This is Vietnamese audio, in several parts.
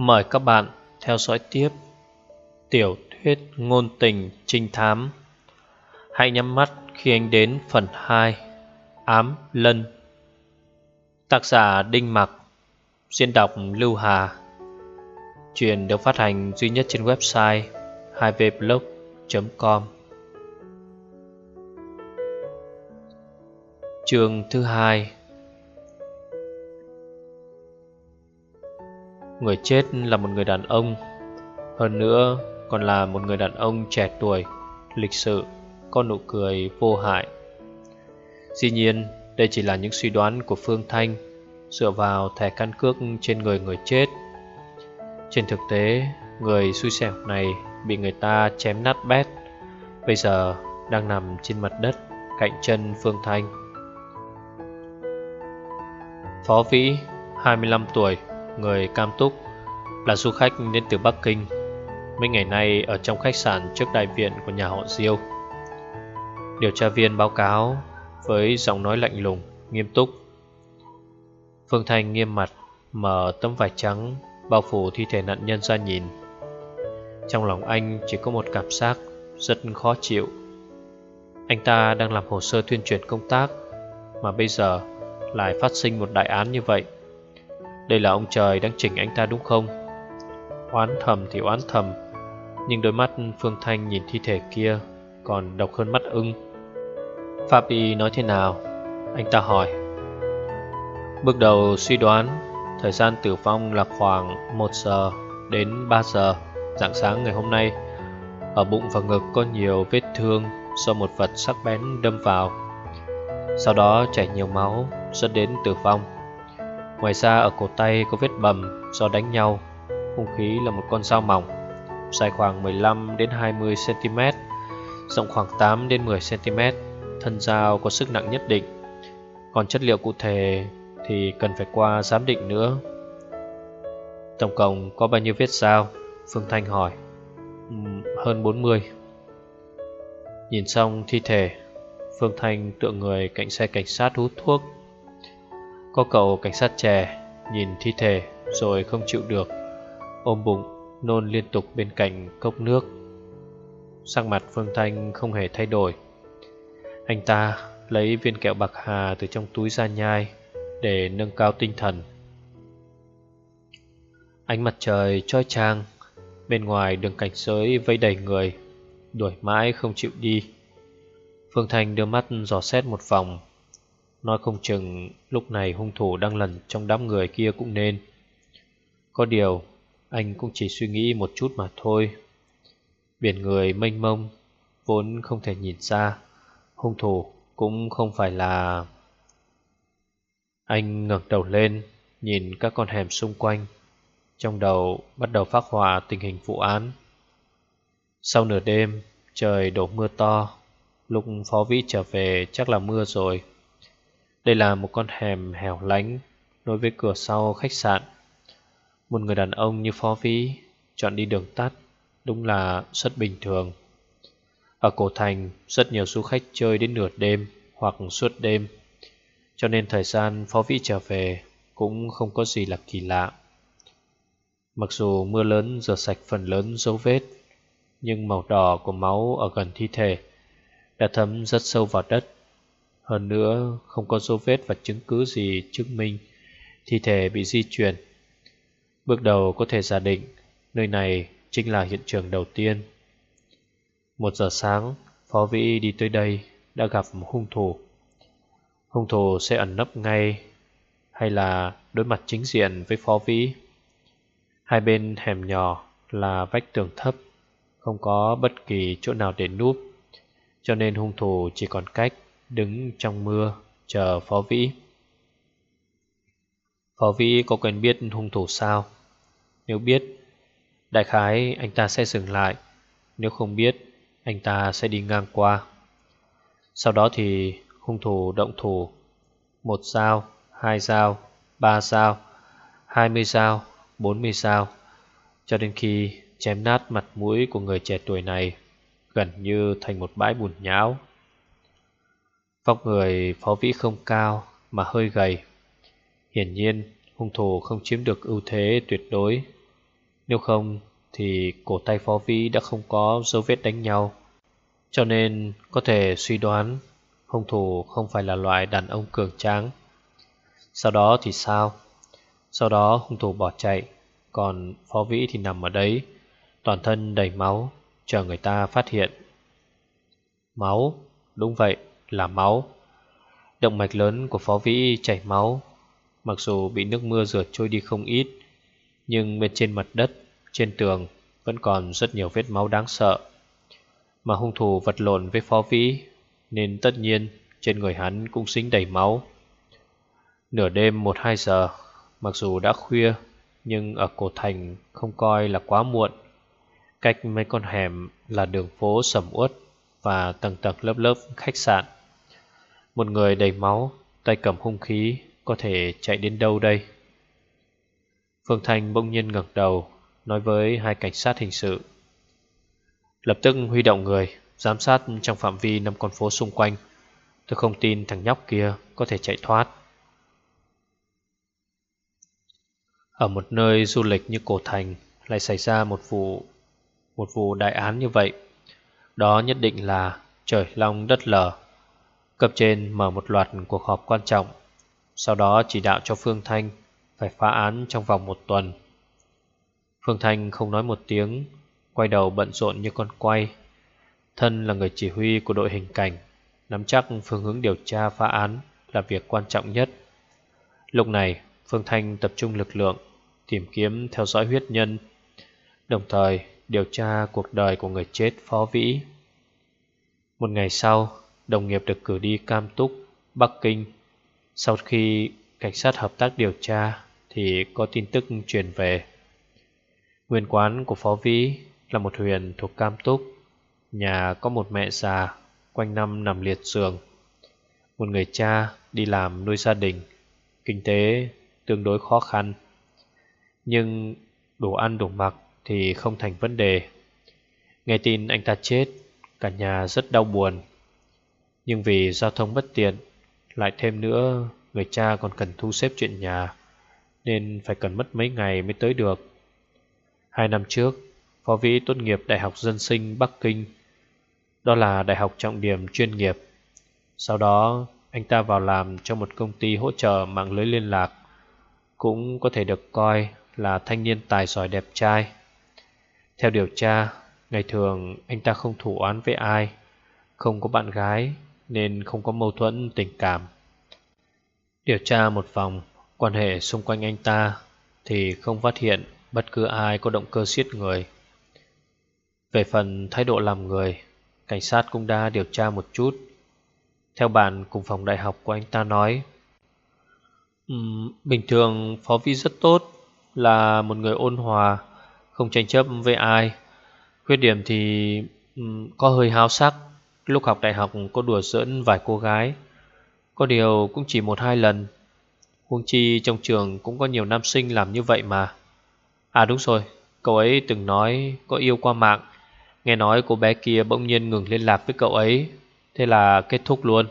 Mời các bạn theo dõi tiếp Tiểu thuyết ngôn tình trinh thám. Hãy nhắm mắt khi anh đến phần 2 Ám Lân. Tác giả Đinh Mặc, Diễn đọc Lưu Hà. Chuyện được phát hành duy nhất trên website 2vblog.com Chương thứ hai Người chết là một người đàn ông, Hơn nữa còn là một người đàn ông trẻ tuổi, Lịch sự, Có nụ cười vô hại. Dĩ nhiên, đây chỉ là những suy đoán của Phương Thanh, Dựa vào thẻ căn cước trên người người chết. Trên thực tế, Người xui xẻo này Bị người ta chém nát bét, Bây giờ đang nằm trên mặt đất, Cạnh chân Phương Thanh. Phó Vĩ 25 tuổi người Cam Túc là du khách đến từ Bắc Kinh. Mấy ngày nay ở trong khách sạn trước đại viện của nhà họ Diêu. Điều tra viên báo cáo với giọng nói lạnh lùng, nghiêm túc. Phương Thanh nghiêm mặt, mở tấm vải trắng bao phủ thi thể nạn nhân ra nhìn. Trong lòng anh chỉ có một cảm giác rất khó chịu. Anh ta đang làm hồ sơ tuyên truyền công tác mà bây giờ lại phát sinh một đại án như vậy. Đây là ông trời đang chỉnh anh ta đúng không? Oán thầm thì oán thầm, Nhưng đôi mắt Phương Thanh nhìn thi thể kia Còn độc hơn mắt ưng. Pháp y nói thế nào? Anh ta hỏi. Bước đầu suy đoán, Thời gian tử vong là khoảng 1 giờ đến 3 giờ Dạng sáng ngày hôm nay. Ở bụng và ngực có nhiều vết thương Do một vật sắc bén đâm vào. Sau đó chảy nhiều máu, Dẫn đến tử vong. Ngoài ra, ở cổ tay có vết bầm do đánh nhau. Hung khí là một con dao mỏng, Dài khoảng 15 đến 20 cm Rộng khoảng 8 đến 10 cm Thân dao có sức nặng nhất định. Còn chất liệu cụ thể thì cần phải qua giám định nữa. Tổng cộng có bao nhiêu vết dao? Phương Thanh hỏi. Hơn 40 Nhìn xong thi thể, Phương Thanh tựa người cạnh xe cảnh sát hút thuốc có cậu cảnh sát trẻ nhìn thi thể rồi không chịu được, Ôm bụng, nôn liên tục bên cạnh cốc nước. Sắc mặt Phương Thanh không hề thay đổi. Anh ta lấy viên kẹo bạc hà từ trong túi ra nhai Để nâng cao tinh thần. Ánh mặt trời trói trang Bên ngoài đường cảnh giới vây đầy người, Đuổi mãi không chịu đi. Phương Thanh đưa mắt dò xét một vòng Nói không chừng lúc này hung thủ đang lần trong đám người kia cũng nên. Có điều, anh cũng chỉ suy nghĩ một chút mà thôi. Biển người mênh mông, Vốn không thể nhìn ra Hung thủ cũng không phải là Anh ngẩng đầu lên, Nhìn các con hẻm xung quanh. Trong đầu bắt đầu phát họa tình hình vụ án. Sau nửa đêm, Trời đổ mưa to. Lúc phó vĩ trở về, chắc là mưa rồi đây là một con hẻm hẻo lánh Nối với cửa sau khách sạn. Một người đàn ông như phó vĩ Chọn đi đường tắt, Đúng là rất bình thường. Ở cổ thành, Rất nhiều du khách chơi đến nửa đêm Hoặc suốt đêm, Cho nên thời gian phó vĩ trở về Cũng không có gì là kỳ lạ. Mặc dù mưa lớn rửa sạch phần lớn dấu vết, Nhưng màu đỏ của máu ở gần thi thể Đã thấm rất sâu vào đất hơn nữa không có dấu vết và chứng cứ gì chứng minh thi thể bị di chuyển. Bước đầu có thể giả định nơi này chính là hiện trường đầu tiên. Một giờ sáng, Phó Vĩ đi tới đây đã gặp hung thủ. Hung thủ sẽ ẩn nấp ngay hay là đối mặt chính diện với Phó Vĩ. Hai bên hẻm nhỏ là vách tường thấp, không có bất kỳ chỗ nào để núp, cho nên hung thủ chỉ còn cách đứng trong mưa chờ Phó Vĩ. Phó Vĩ có quen biết hung thủ sao? Nếu biết, đại khái anh ta sẽ dừng lại. Nếu không biết, anh ta sẽ đi ngang qua. Sau đó thì hung thủ động thủ. Một dao, hai dao, ba dao, hai mươi dao, bốn mươi dao. Cho đến khi chém nát mặt mũi của người trẻ tuổi này gần như thành một bãi bùn nhão. Vóc người phó vĩ không cao mà hơi gầy. Hiển nhiên, hung thủ không chiếm được ưu thế tuyệt đối. Nếu không thì cổ tay Phó Vĩ đã không có dấu vết đánh nhau. Cho nên có thể suy đoán, hung thủ không phải là loại đàn ông cường tráng. Sau đó thì sao? Sau đó hung thủ bỏ chạy, Còn Phó Vĩ thì nằm ở đấy, Toàn thân đầy máu, Chờ người ta phát hiện. Máu? Đúng vậy là máu. Động mạch lớn của Phó Vĩ chảy máu. Mặc dù bị nước mưa rửa trôi đi không ít, Nhưng bên trên mặt đất, Trên tường Vẫn còn rất nhiều vết máu đáng sợ. Mà hung thủ vật lộn với Phó Vĩ, Nên tất nhiên Trên người hắn cũng dính đầy máu. Nửa đêm 1-2 giờ, Mặc dù đã khuya, Nhưng ở cổ thành không coi là quá muộn. Cách mấy con hẻm là đường phố sầm uất Và tầng tầng lớp lớp khách sạn. Một người đầy máu, Tay cầm hung khí, Có thể chạy đến đâu đây? Phương Thanh bỗng nhiên ngẩng đầu, Nói với hai cảnh sát hình sự. Lập tức huy động người, Giám sát trong phạm vi năm con phố xung quanh. Tôi không tin thằng nhóc kia Có thể chạy thoát. Ở một nơi du lịch như cổ thành Lại xảy ra một vụ Một vụ đại án như vậy. Đó nhất định là trời long đất lở. Cấp trên mở một loạt cuộc họp quan trọng, Sau đó chỉ đạo cho Phương Thanh Phải phá án trong vòng một tuần. Phương Thanh không nói một tiếng, Quay đầu bận rộn như con quay. Thân là người chỉ huy của đội hình cảnh, Nắm chắc phương hướng điều tra phá án Là việc quan trọng nhất. Lúc này, Phương Thanh tập trung lực lượng, Tìm kiếm theo dõi huyết nhân, Đồng thời điều tra cuộc đời của người chết Phó Vĩ. Một ngày sau Đồng nghiệp được cử đi Cam Túc, Bắc Kinh. Sau khi cảnh sát hợp tác điều tra Thì có tin tức truyền về. Nguyên quán của Phó Vĩ là một huyền thuộc Cam Túc. Nhà có một mẹ già Quanh năm nằm liệt giường. Một người cha đi làm nuôi gia đình Kinh tế tương đối khó khăn. Nhưng đủ ăn đủ mặc thì không thành vấn đề. Nghe tin anh ta chết Cả nhà rất đau buồn. Nhưng vì giao thông bất tiện, Lại thêm nữa Người cha còn cần thu xếp chuyện nhà, Nên phải cần mất mấy ngày mới tới được. Hai năm trước, Phó Vĩ tốt nghiệp Đại học Dân sinh Bắc Kinh, Đó là đại học trọng điểm chuyên nghiệp. Sau đó, anh ta vào làm cho một công ty hỗ trợ mạng lưới liên lạc, Cũng có thể được coi là thanh niên tài giỏi đẹp trai. Theo điều tra, Ngày thường anh ta không thủ oán với ai, Không có bạn gái nên không có mâu thuẫn tình cảm. Điều tra một vòng Quan hệ xung quanh anh ta Thì không phát hiện Bất cứ ai có động cơ giết người. Về phần thái độ làm người Cảnh sát cũng đã điều tra một chút. Theo bạn cùng phòng đại học của anh ta nói um, Bình thường Phó Vi rất tốt Là một người ôn hòa Không tranh chấp với ai. Khuyết điểm thì um, có hơi háo sắc. Lúc học đại học cô đùa giỡn vài cô gái. Có điều cũng chỉ một hai lần. Huống chi trong trường cũng có nhiều nam sinh làm như vậy mà. À đúng rồi, cậu ấy từng nói có yêu qua mạng. Nghe nói cô bé kia bỗng nhiên ngừng liên lạc với cậu ấy. Thế là kết thúc luôn.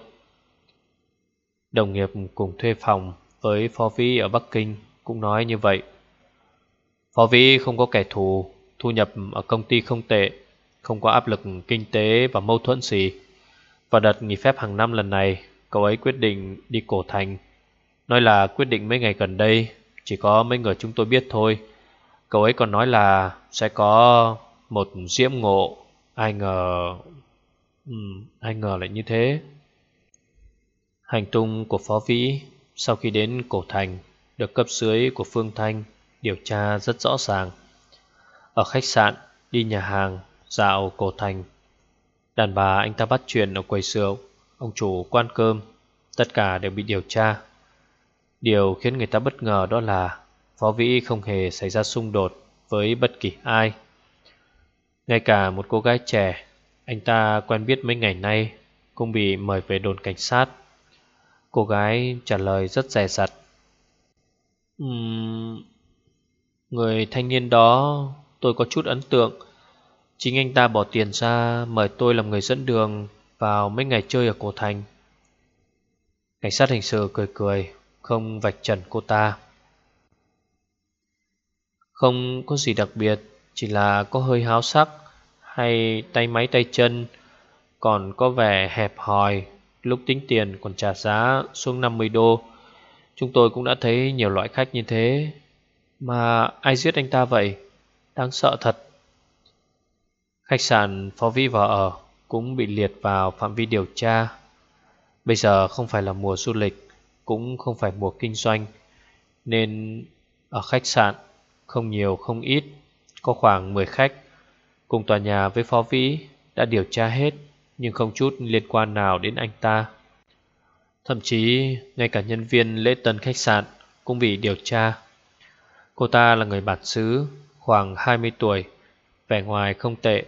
Đồng nghiệp cùng thuê phòng với Phó Vĩ ở Bắc Kinh cũng nói như vậy. Phó Vĩ không có kẻ thù, thu nhập ở công ty không tệ. Không có áp lực kinh tế và mâu thuẫn gì. Và đợt nghỉ phép hàng năm lần này Cậu ấy quyết định đi cổ thành. Nói là quyết định mấy ngày gần đây Chỉ có mấy người chúng tôi biết thôi. Cậu ấy còn nói là sẽ có một diễm ngộ Ai ngờ... Ừ, ai ngờ lại như thế. Hành tung của Phó Vĩ sau khi đến cổ thành được cấp dưới của Phương Thanh điều tra rất rõ ràng. Ở khách sạn, đi nhà hàng, dạo cổ thành. Đàn bà anh ta bắt chuyện ở quầy rượu, ông chủ quan cơm, tất cả đều bị điều tra. Điều khiến người ta bất ngờ đó là Phó Vĩ không hề xảy ra xung đột với bất kỳ ai. Ngay cả một cô gái trẻ, anh ta quen biết mấy ngày nay cũng bị mời về đồn cảnh sát. Cô gái trả lời rất dè dặt. Uhm, người thanh niên đó tôi có chút ấn tượng. Chính anh ta bỏ tiền ra mời tôi làm người dẫn đường vào mấy ngày chơi ở cổ thành. Cảnh sát hình sự cười cười, không vạch trần cô ta. Không có gì đặc biệt Chỉ là có hơi háo sắc Hay tay máy tay chân Còn có vẻ hẹp hòi. Lúc tính tiền còn trả giá xuống 50 đô. Chúng tôi cũng đã thấy nhiều loại khách như thế. Mà ai giết anh ta vậy? Đáng sợ thật. Khách sạn Phó Vĩ vào ở Cũng bị liệt vào phạm vi điều tra. Bây giờ không phải là mùa du lịch, Cũng không phải mùa kinh doanh, Nên ở khách sạn Không nhiều không ít, Có khoảng 10 khách. Cùng tòa nhà với Phó Vĩ Đã điều tra hết, Nhưng không chút liên quan nào đến anh ta. Thậm chí, ngay cả nhân viên lễ tân khách sạn Cũng bị điều tra. Cô ta là người bản xứ, Khoảng 20 tuổi, Vẻ ngoài không tệ.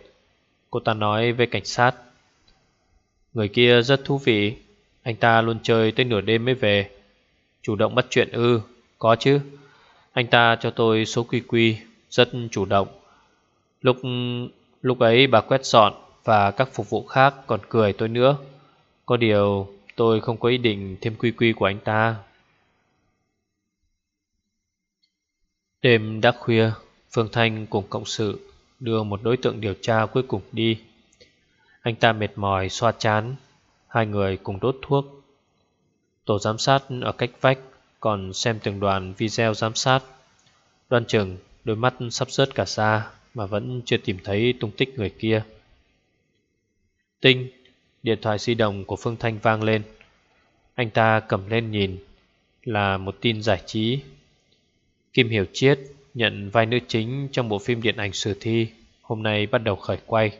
Cô ta nói với cảnh sát. Người kia rất thú vị. Anh ta luôn chơi tới nửa đêm mới về. Chủ động bắt chuyện ư, Có chứ. Anh ta cho tôi số quy quy Rất chủ động. Lúc lúc ấy bà quét dọn Và các phục vụ khác còn cười tôi nữa. Có điều tôi không có ý định thêm quy quy của anh ta. Đêm đã khuya, Phương Thanh cùng cộng sự đưa một đối tượng điều tra cuối cùng đi. Anh ta mệt mỏi xoa chán, hai người cùng đốt thuốc. Tổ giám sát ở cách vách còn xem từng đoàn video giám sát. Đoan chừng đôi mắt sắp rớt cả xa mà vẫn chưa tìm thấy tung tích người kia. Tinh, điện thoại di động của Phương Thanh vang lên. Anh ta cầm lên nhìn là một tin giải trí. Kim Hiểu Chiết nhận vai nữ chính trong bộ phim điện ảnh sử thi, hôm nay bắt đầu khởi quay.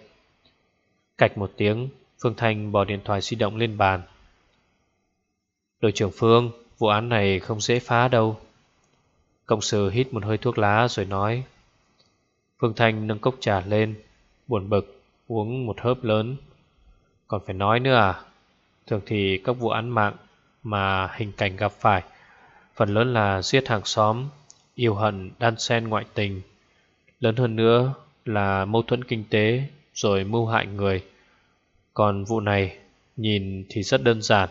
Cạch một tiếng, Phương Thanh bỏ điện thoại di động lên bàn. Đội trưởng Phương, vụ án này không dễ phá đâu. Cộng sự hít một hơi thuốc lá rồi nói. Phương Thanh nâng cốc trà lên, buồn bực, uống một hớp lớn. Còn phải nói nữa à? Thường thì các vụ án mạng mà hình cảnh gặp phải, phần lớn là giết hàng xóm yêu hận đan xen ngoại tình. Lớn hơn nữa là mâu thuẫn kinh tế rồi mưu hại người. Còn vụ này nhìn thì rất đơn giản,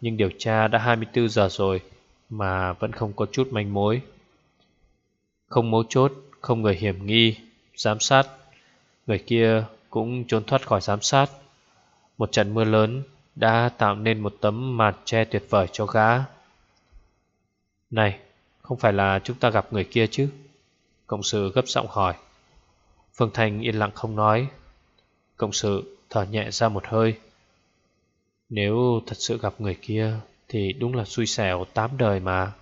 nhưng điều tra đã 24 giờ rồi mà vẫn không có chút manh mối. Không mấu chốt, không người hiểm nghi, giám sát. Người kia cũng trốn thoát khỏi giám sát. Một trận mưa lớn đã tạo nên một tấm màn che tuyệt vời cho gã. Này, không phải là chúng ta gặp người kia chứ? Cộng sự gấp giọng hỏi. Phương Thành yên lặng không nói. Cộng sự thở nhẹ ra một hơi. Nếu thật sự gặp người kia Thì đúng là xui xẻo tám đời mà.